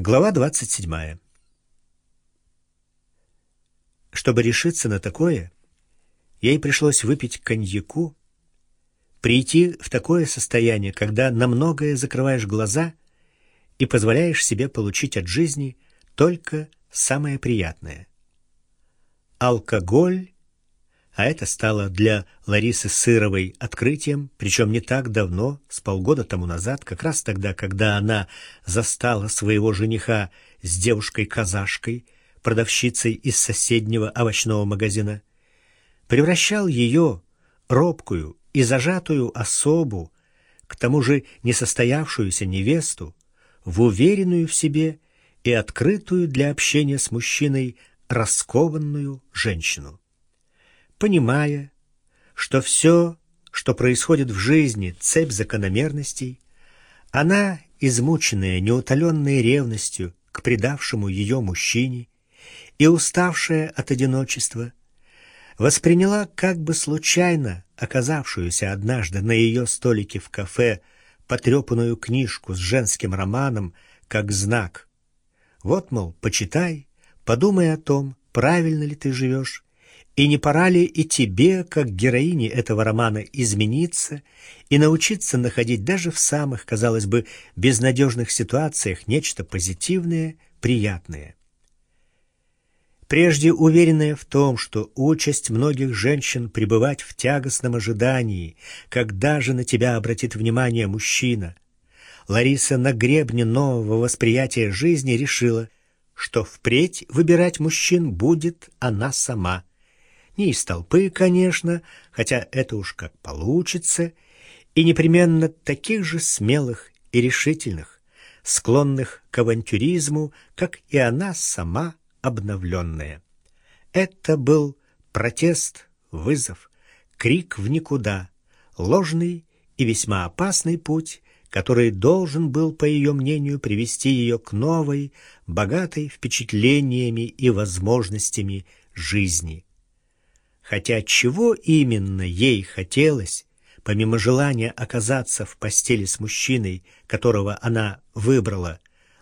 Глава 27. Чтобы решиться на такое, ей пришлось выпить коньяку, прийти в такое состояние, когда на многое закрываешь глаза и позволяешь себе получить от жизни только самое приятное. Алкоголь а это стало для Ларисы Сыровой открытием, причем не так давно, с полгода тому назад, как раз тогда, когда она застала своего жениха с девушкой-казашкой, продавщицей из соседнего овощного магазина, превращал ее, робкую и зажатую особу, к тому же несостоявшуюся невесту, в уверенную в себе и открытую для общения с мужчиной раскованную женщину понимая, что все, что происходит в жизни, цепь закономерностей, она, измученная неутоленной ревностью к предавшему ее мужчине и уставшая от одиночества, восприняла как бы случайно оказавшуюся однажды на ее столике в кафе потрепанную книжку с женским романом как знак. Вот, мол, почитай, подумай о том, правильно ли ты живешь, и не пора ли и тебе, как героине этого романа, измениться и научиться находить даже в самых, казалось бы, безнадежных ситуациях нечто позитивное, приятное? Прежде уверенная в том, что участь многих женщин пребывать в тягостном ожидании, когда же на тебя обратит внимание мужчина, Лариса на гребне нового восприятия жизни решила, что впредь выбирать мужчин будет она сама – не из толпы, конечно, хотя это уж как получится, и непременно таких же смелых и решительных, склонных к авантюризму, как и она сама обновленная. Это был протест, вызов, крик в никуда, ложный и весьма опасный путь, который должен был, по ее мнению, привести ее к новой, богатой впечатлениями и возможностями жизни. Хотя чего именно ей хотелось, помимо желания оказаться в постели с мужчиной, которого она выбрала,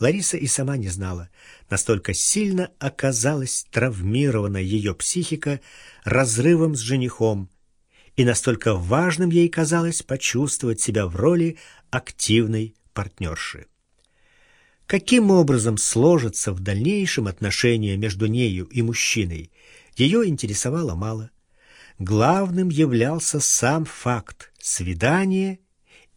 Лариса и сама не знала. Настолько сильно оказалась травмирована ее психика разрывом с женихом, и настолько важным ей казалось почувствовать себя в роли активной партнерши. Каким образом сложатся в дальнейшем отношения между нею и мужчиной, ее интересовало мало. Главным являлся сам факт свидания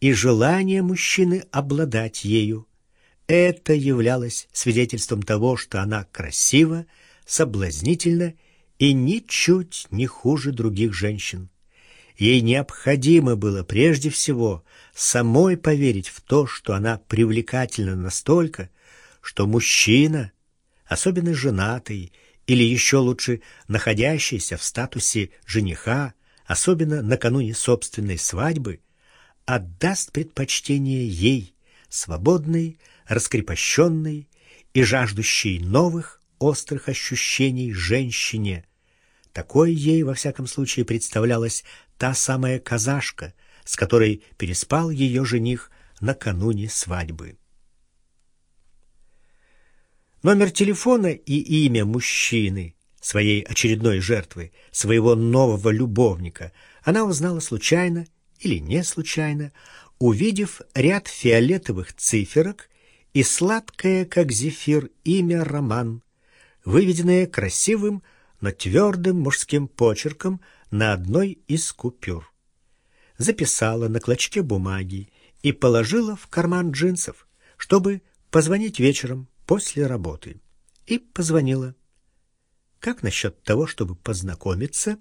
и желание мужчины обладать ею. Это являлось свидетельством того, что она красива, соблазнительна и ничуть не хуже других женщин. Ей необходимо было прежде всего самой поверить в то, что она привлекательна настолько, что мужчина, особенно женатый или еще лучше находящийся в статусе жениха, особенно накануне собственной свадьбы, отдаст предпочтение ей, свободной, раскрепощенной и жаждущей новых острых ощущений женщине. Такой ей, во всяком случае, представлялась та самая казашка, с которой переспал ее жених накануне свадьбы. Номер телефона и имя мужчины, своей очередной жертвы, своего нового любовника, она узнала случайно или не случайно, увидев ряд фиолетовых циферок и сладкое, как зефир, имя Роман, выведенное красивым, но твердым мужским почерком на одной из купюр. Записала на клочке бумаги и положила в карман джинсов, чтобы позвонить вечером после работы и позвонила. Как насчет того, чтобы познакомиться?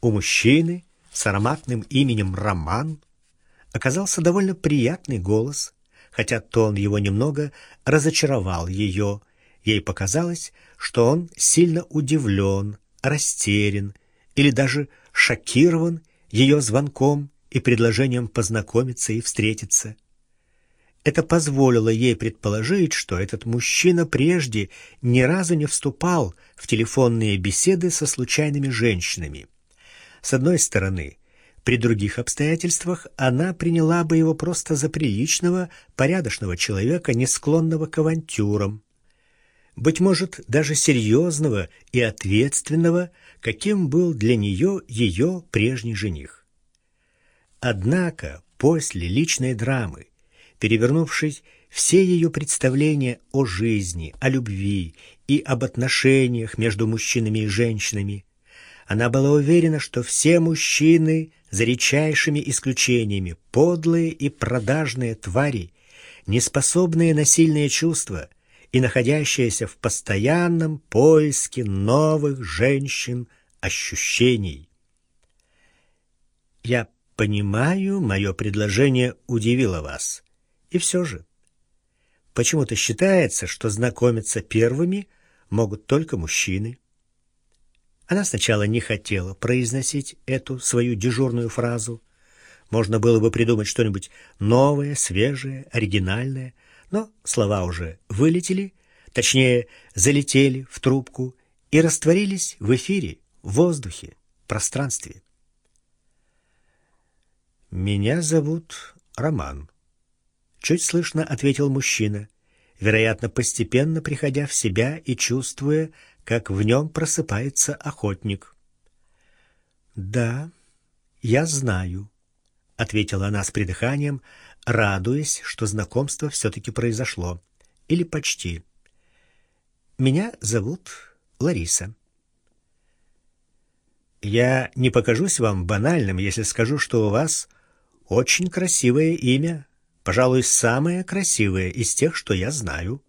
У мужчины с ароматным именем Роман оказался довольно приятный голос, хотя тон его немного разочаровал ее. Ей показалось, что он сильно удивлен, растерян или даже шокирован ее звонком и предложением познакомиться и встретиться. Это позволило ей предположить, что этот мужчина прежде ни разу не вступал в телефонные беседы со случайными женщинами. С одной стороны, При других обстоятельствах она приняла бы его просто за приличного, порядочного человека, не склонного к авантюрам. Быть может, даже серьезного и ответственного, каким был для нее ее прежний жених. Однако после личной драмы, перевернувшись все ее представления о жизни, о любви и об отношениях между мужчинами и женщинами, она была уверена, что все мужчины, за редчайшими исключениями, подлые и продажные твари, неспособные на сильные чувства и находящиеся в постоянном поиске новых женщин ощущений. Я понимаю, мое предложение удивило вас. И все же, почему-то считается, что знакомиться первыми могут только мужчины. Она сначала не хотела произносить эту свою дежурную фразу. Можно было бы придумать что-нибудь новое, свежее, оригинальное, но слова уже вылетели, точнее, залетели в трубку и растворились в эфире, в воздухе, пространстве. «Меня зовут Роман», — чуть слышно ответил мужчина, вероятно, постепенно приходя в себя и чувствуя, как в нем просыпается охотник. «Да, я знаю», — ответила она с придыханием, радуясь, что знакомство все-таки произошло. Или почти. «Меня зовут Лариса». «Я не покажусь вам банальным, если скажу, что у вас очень красивое имя, пожалуй, самое красивое из тех, что я знаю».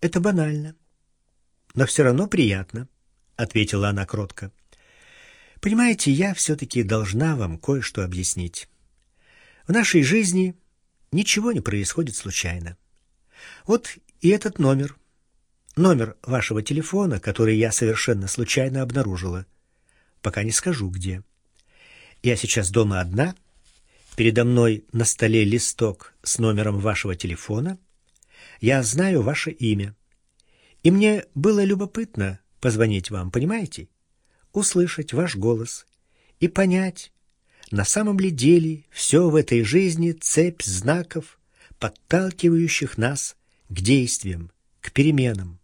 «Это банально но все равно приятно», — ответила она кротко. «Понимаете, я все-таки должна вам кое-что объяснить. В нашей жизни ничего не происходит случайно. Вот и этот номер, номер вашего телефона, который я совершенно случайно обнаружила. Пока не скажу, где. Я сейчас дома одна, передо мной на столе листок с номером вашего телефона. Я знаю ваше имя. И мне было любопытно позвонить вам, понимаете? Услышать ваш голос и понять, на самом ли деле все в этой жизни цепь знаков, подталкивающих нас к действиям, к переменам.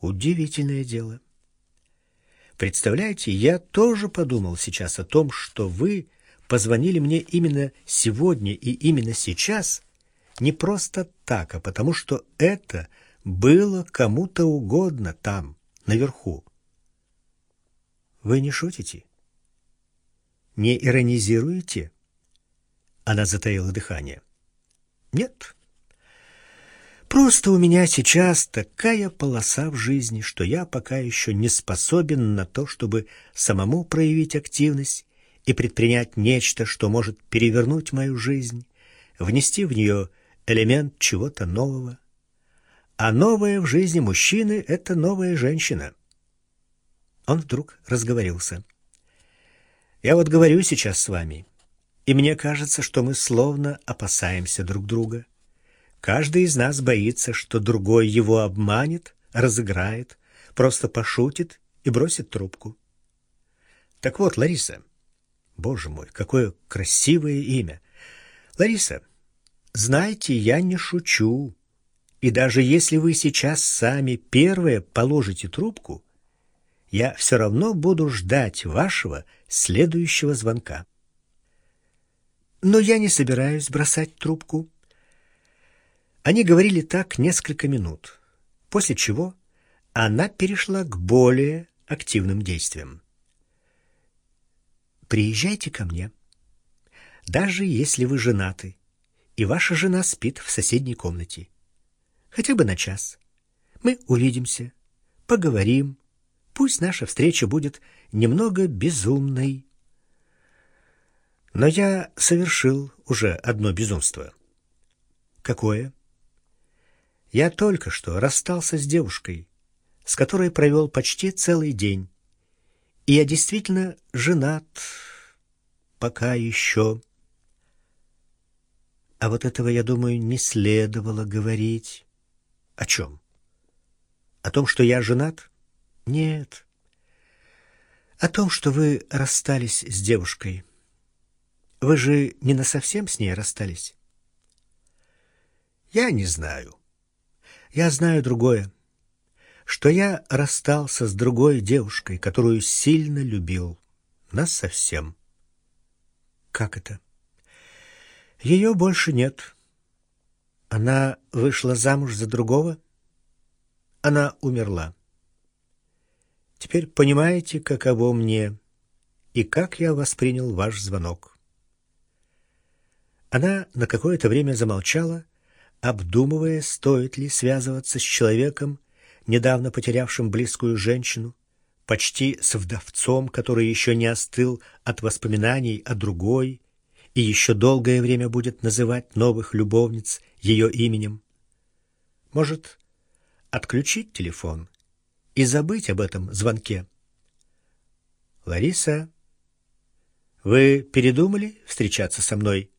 Удивительное дело. Представляете, я тоже подумал сейчас о том, что вы позвонили мне именно сегодня и именно сейчас, не просто так, а потому что это — было кому-то угодно там, наверху. Вы не шутите? Не иронизируете? Она затаила дыхание. Нет. Просто у меня сейчас такая полоса в жизни, что я пока еще не способен на то, чтобы самому проявить активность и предпринять нечто, что может перевернуть мою жизнь, внести в нее элемент чего-то нового. А новая в жизни мужчины — это новая женщина. Он вдруг разговорился. «Я вот говорю сейчас с вами, и мне кажется, что мы словно опасаемся друг друга. Каждый из нас боится, что другой его обманет, разыграет, просто пошутит и бросит трубку. Так вот, Лариса, боже мой, какое красивое имя. Лариса, знаете, я не шучу. И даже если вы сейчас сами первые положите трубку, я все равно буду ждать вашего следующего звонка. Но я не собираюсь бросать трубку. Они говорили так несколько минут, после чего она перешла к более активным действиям. «Приезжайте ко мне, даже если вы женаты, и ваша жена спит в соседней комнате хотя бы на час. Мы увидимся, поговорим. Пусть наша встреча будет немного безумной. Но я совершил уже одно безумство. Какое? Я только что расстался с девушкой, с которой провел почти целый день. Я действительно женат пока еще. А вот этого, я думаю, не следовало говорить. О чем? О том, что я женат? Нет. О том, что вы расстались с девушкой. Вы же не на совсем с ней расстались? Я не знаю. Я знаю другое. Что я расстался с другой девушкой, которую сильно любил. Нас совсем. Как это? Ее больше нет. Она вышла замуж за другого? Она умерла. Теперь понимаете, каково мне и как я воспринял ваш звонок. Она на какое-то время замолчала, обдумывая, стоит ли связываться с человеком, недавно потерявшим близкую женщину, почти с вдовцом, который еще не остыл от воспоминаний о другой и еще долгое время будет называть новых любовниц ее именем. Может, отключить телефон и забыть об этом звонке? Лариса, вы передумали встречаться со мной?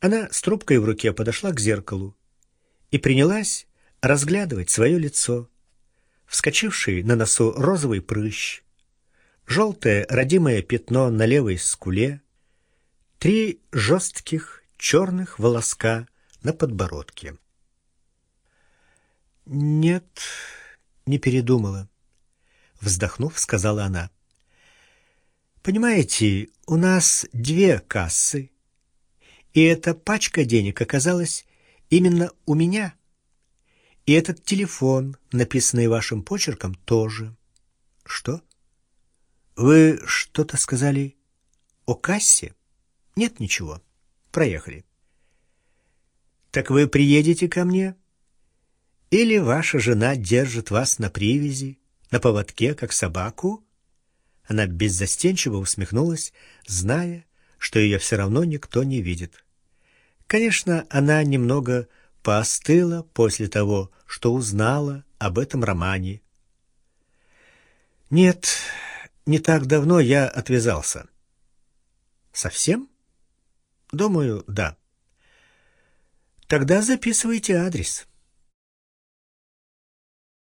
Она с трубкой в руке подошла к зеркалу и принялась разглядывать свое лицо, вскочивший на носу розовый прыщ, желтое родимое пятно на левой скуле, три жестких черных волоска на подбородке. «Нет, не передумала», — вздохнув, сказала она. «Понимаете, у нас две кассы, и эта пачка денег оказалась именно у меня. И этот телефон, написанный вашим почерком, тоже. Что? Вы что-то сказали о кассе? Нет ничего. Проехали. Так вы приедете ко мне? Или ваша жена держит вас на привязи, на поводке, как собаку? Она беззастенчиво усмехнулась, зная, что ее все равно никто не видит. Конечно, она немного поостыла после того, что узнала об этом романе. Нет, не так давно я отвязался. Совсем? Думаю, да. Тогда записывайте адрес.